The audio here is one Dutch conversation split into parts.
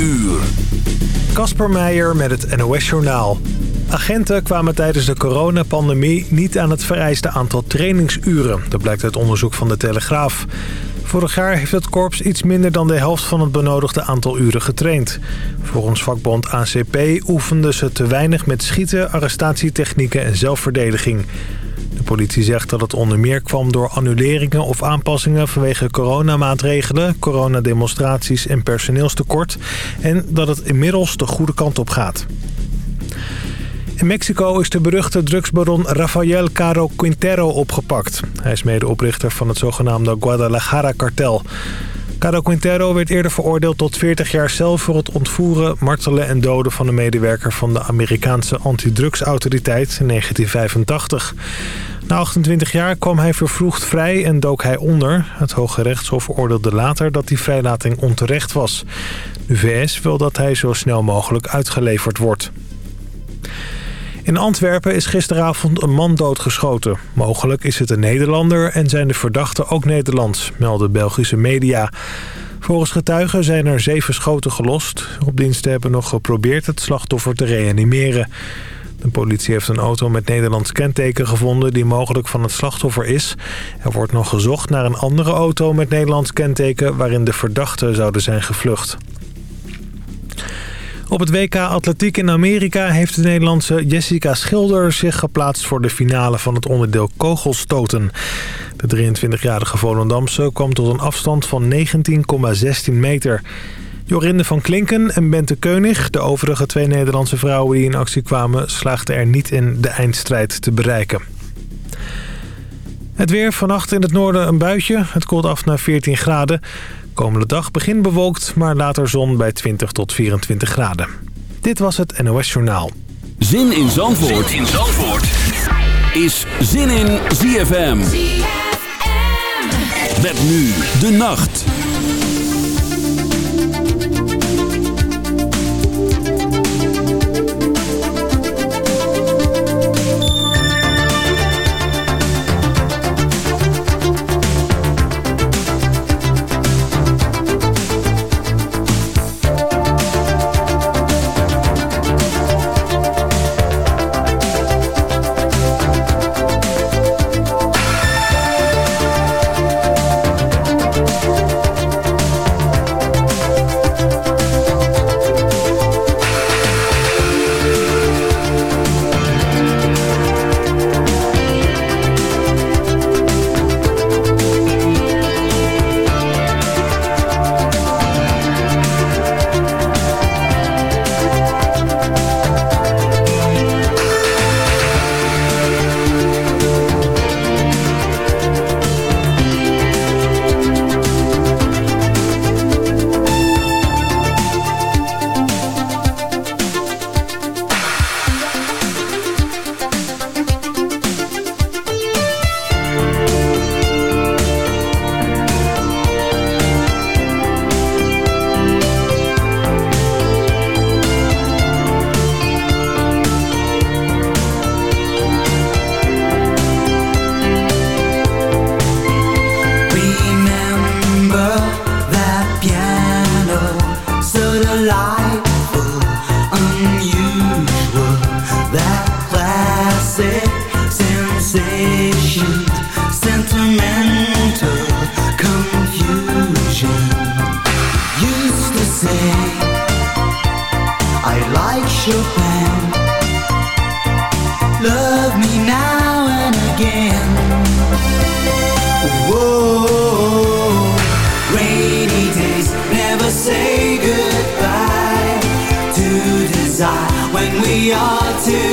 uur. Kasper Meijer met het NOS-journaal. Agenten kwamen tijdens de coronapandemie niet aan het vereiste aantal trainingsuren. Dat blijkt uit onderzoek van de Telegraaf. Vorig jaar heeft het korps iets minder dan de helft van het benodigde aantal uren getraind. Volgens vakbond ACP oefenden ze te weinig met schieten, arrestatietechnieken en zelfverdediging. Politie zegt dat het onder meer kwam door annuleringen of aanpassingen vanwege coronamaatregelen, coronademonstraties en personeelstekort. En dat het inmiddels de goede kant op gaat. In Mexico is de beruchte drugsbaron Rafael Caro Quintero opgepakt. Hij is medeoprichter van het zogenaamde Guadalajara-kartel. Caro Quintero werd eerder veroordeeld tot 40 jaar cel voor het ontvoeren, martelen en doden van een medewerker van de Amerikaanse antidrugsautoriteit in 1985. Na 28 jaar kwam hij vervroegd vrij en dook hij onder. Het Hoge Rechtshof oordeelde later dat die vrijlating onterecht was. De VS wil dat hij zo snel mogelijk uitgeleverd wordt. In Antwerpen is gisteravond een man doodgeschoten. Mogelijk is het een Nederlander en zijn de verdachten ook Nederlands, melden Belgische media. Volgens getuigen zijn er zeven schoten gelost. Op diensten hebben nog geprobeerd het slachtoffer te reanimeren. De politie heeft een auto met Nederlands kenteken gevonden die mogelijk van het slachtoffer is. Er wordt nog gezocht naar een andere auto met Nederlands kenteken waarin de verdachten zouden zijn gevlucht. Op het WK Atletiek in Amerika heeft de Nederlandse Jessica Schilder zich geplaatst voor de finale van het onderdeel kogelstoten. De 23-jarige Volendamse kwam tot een afstand van 19,16 meter. Jorinde van Klinken en Bente Keunig, de overige twee Nederlandse vrouwen die in actie kwamen, slaagden er niet in de eindstrijd te bereiken. Het weer, vannacht in het noorden een buitje. Het koelt af naar 14 graden. Komende dag begin bewolkt, maar later zon bij 20 tot 24 graden. Dit was het NOS Journaal. Zin in Zandvoort, zin in Zandvoort. is Zin in ZFM. ZFM. Met nu de nacht. delightful, unusual, that classic sensation, sentimental confusion. Used to say, I like Chopin. we are too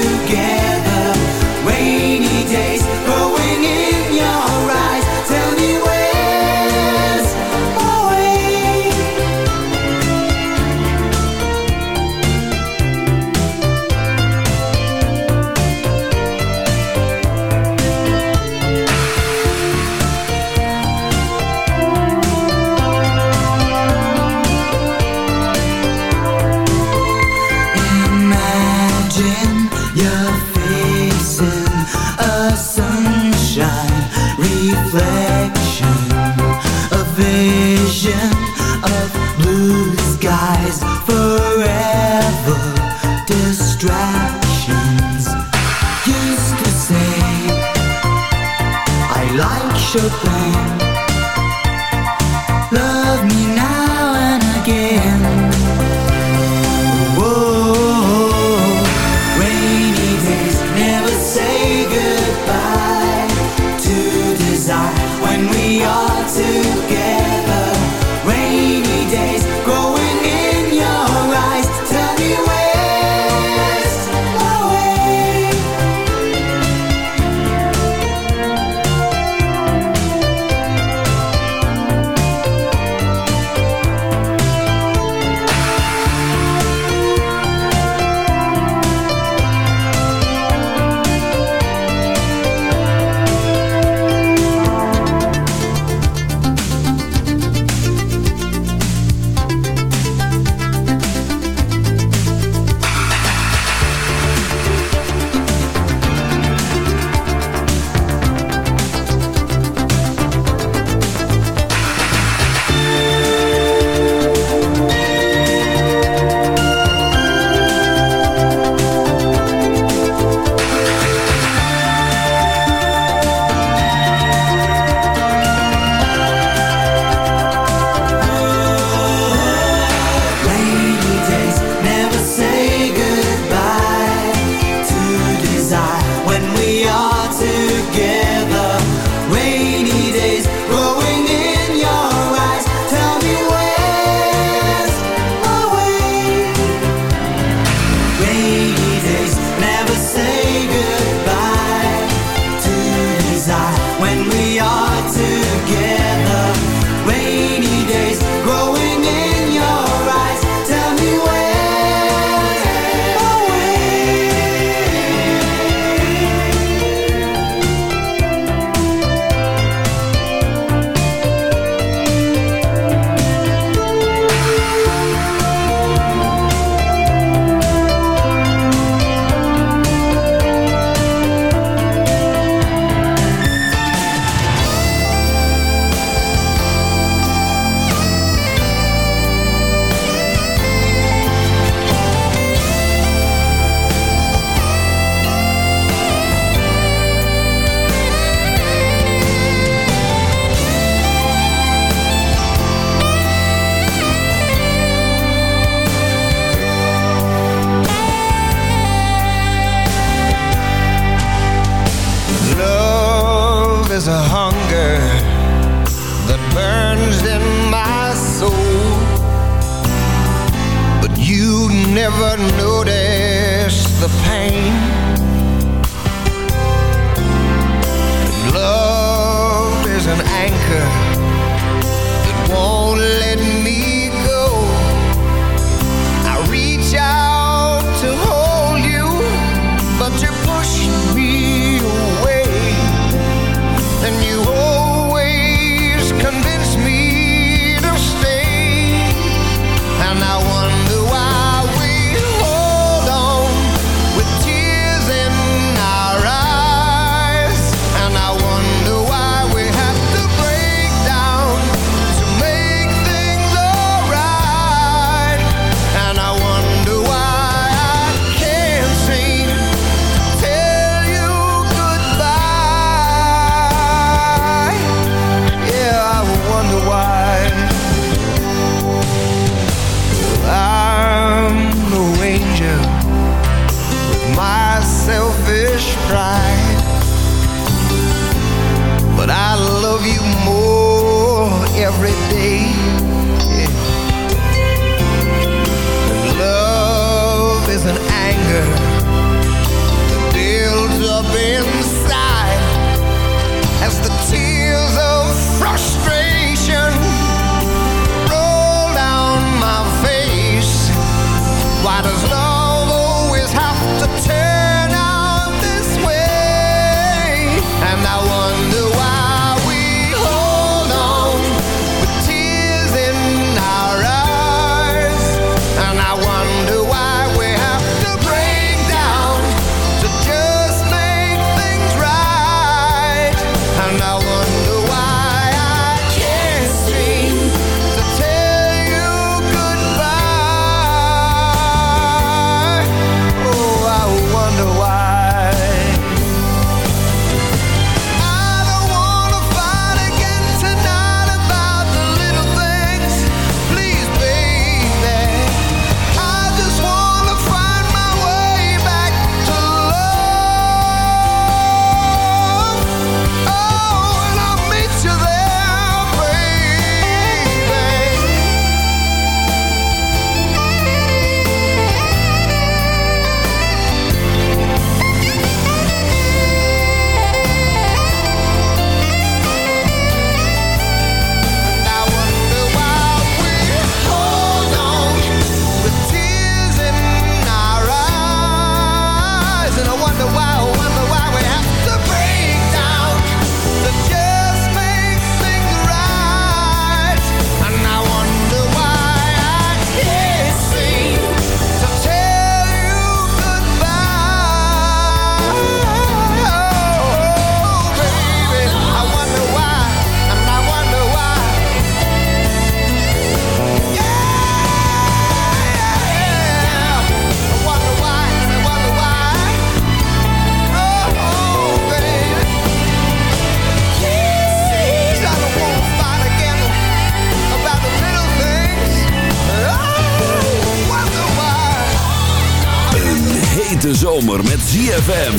zomer met ZFM.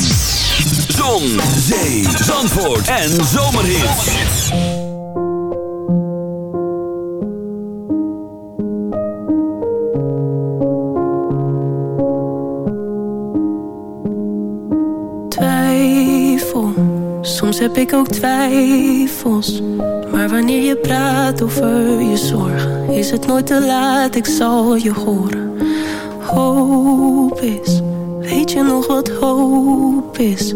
Zon, zee, zandvoort en zomerhit. Twijfel, soms heb ik ook twijfels. Maar wanneer je praat over je zorgen, is het nooit te laat, ik zal je horen. Hoop is, weet je nog wat hoop is?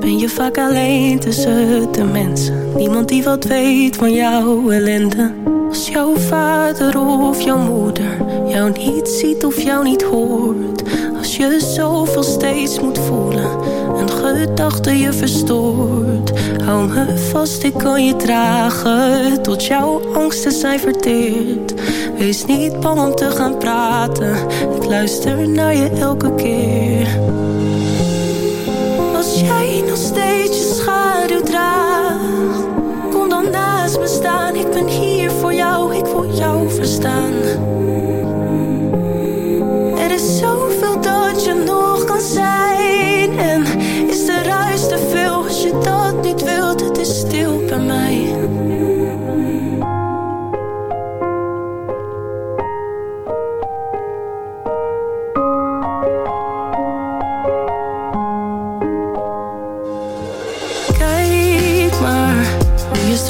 Ben je vaak alleen tussen de mensen, niemand die wat weet van jouw ellende. Als jouw vader of jouw moeder jou niet ziet of jou niet hoort. Als je zoveel steeds moet voelen en gedachten je verstoort. Hou me vast, ik kan je dragen tot jouw angsten zijn verteerd. Wees niet bang om te gaan praten, ik luister naar je elke keer. Als jij nog steeds je schaduw draagt, kom dan naast me staan. Ik ben hier voor jou, ik wil jou verstaan. Er is zoveel dat je nog kan zijn. En is de ruis te veel als je dat niet wilt? Het is stil bij mij.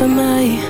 bij mij.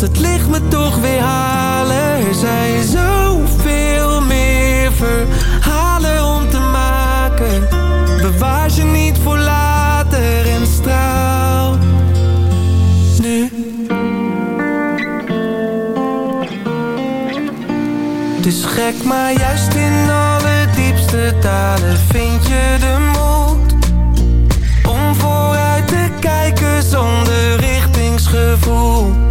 het licht me toch weer halen. Er zijn zoveel meer verhalen om te maken. Bewaar ze niet voor later en straal nu. Dus gek, maar juist in alle diepste talen vind je de moed. Om vooruit te kijken zonder richtingsgevoel.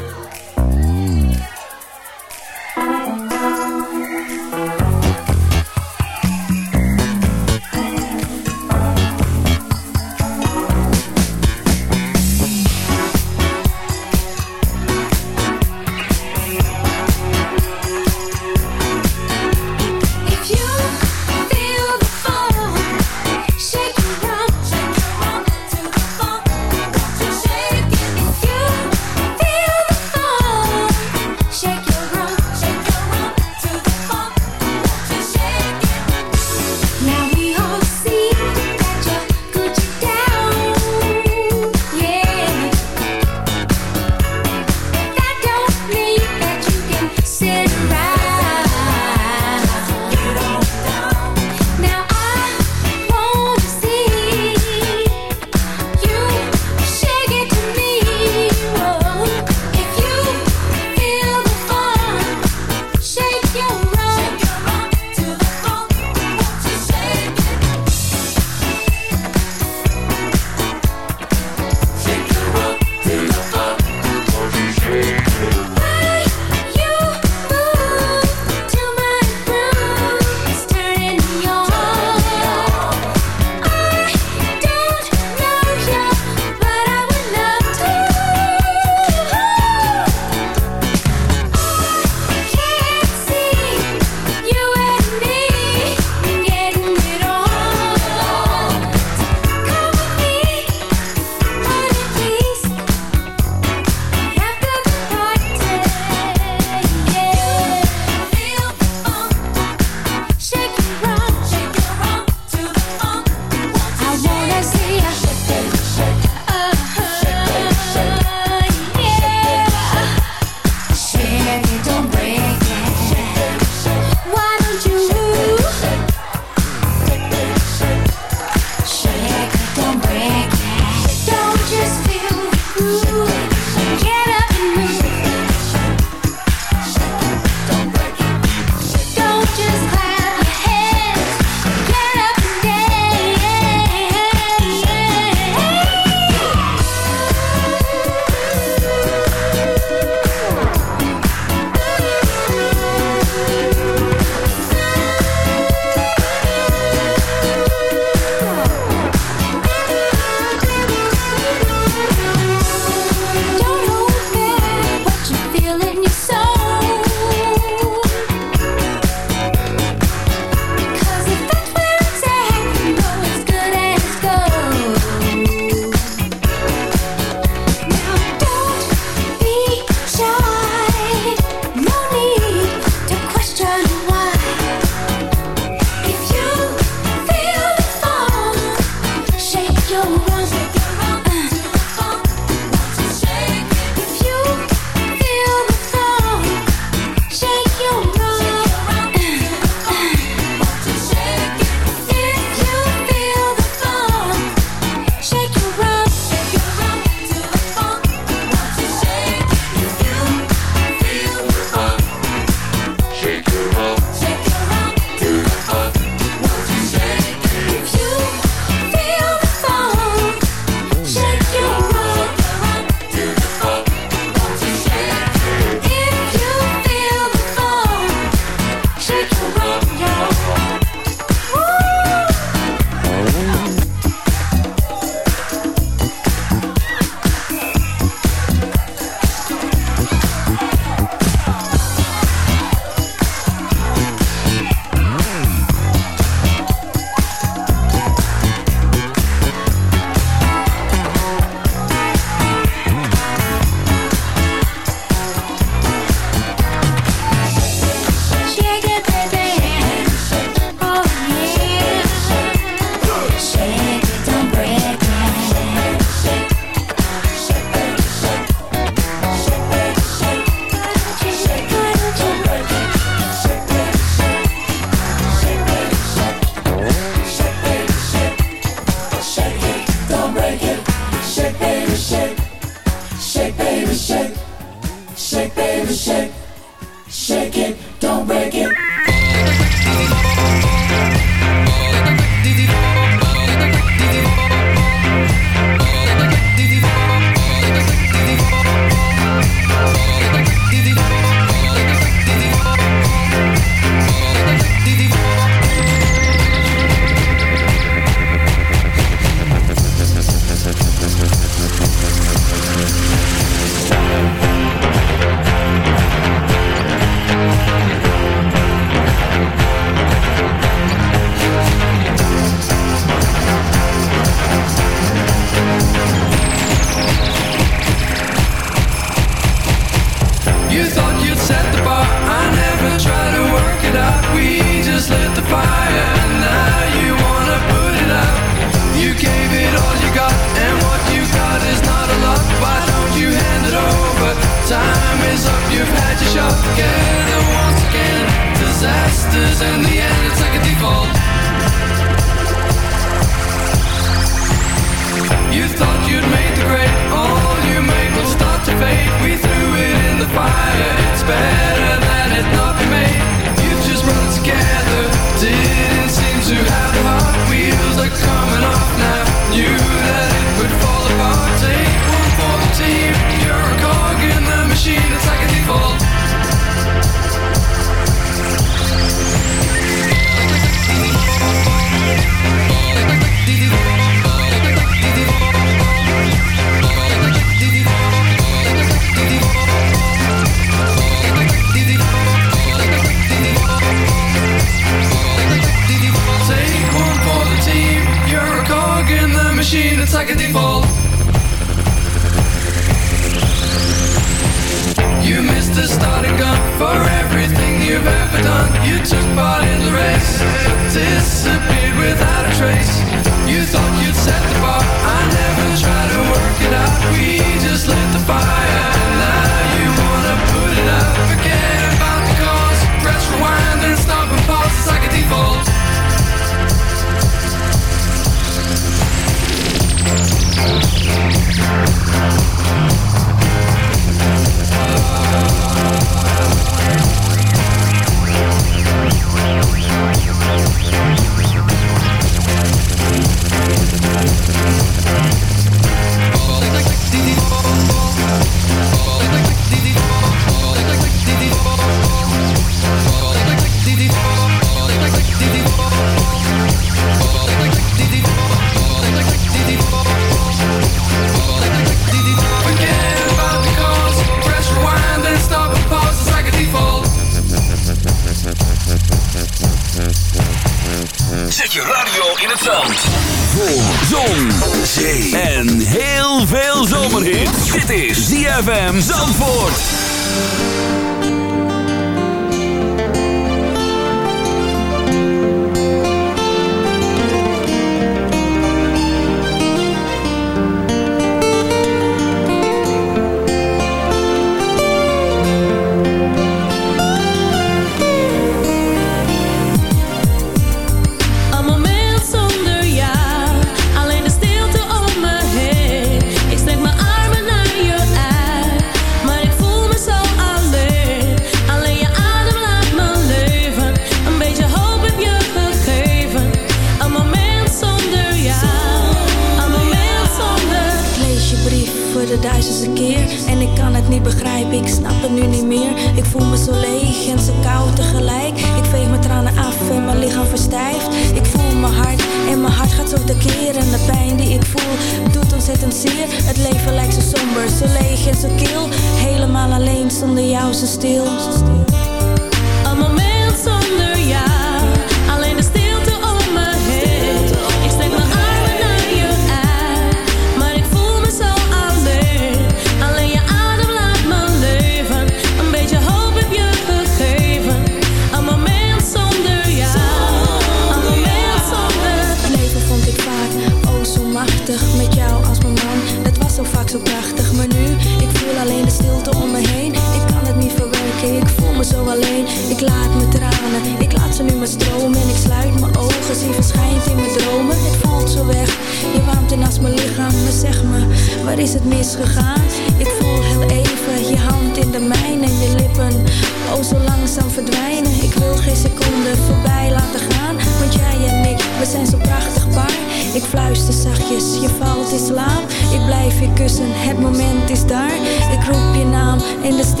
star. Ik roep je naam in de stilte.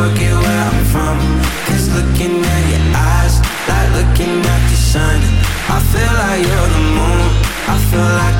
forget where I'm from. Cause looking at your eyes Like looking at the sun. I feel like you're the moon. I feel like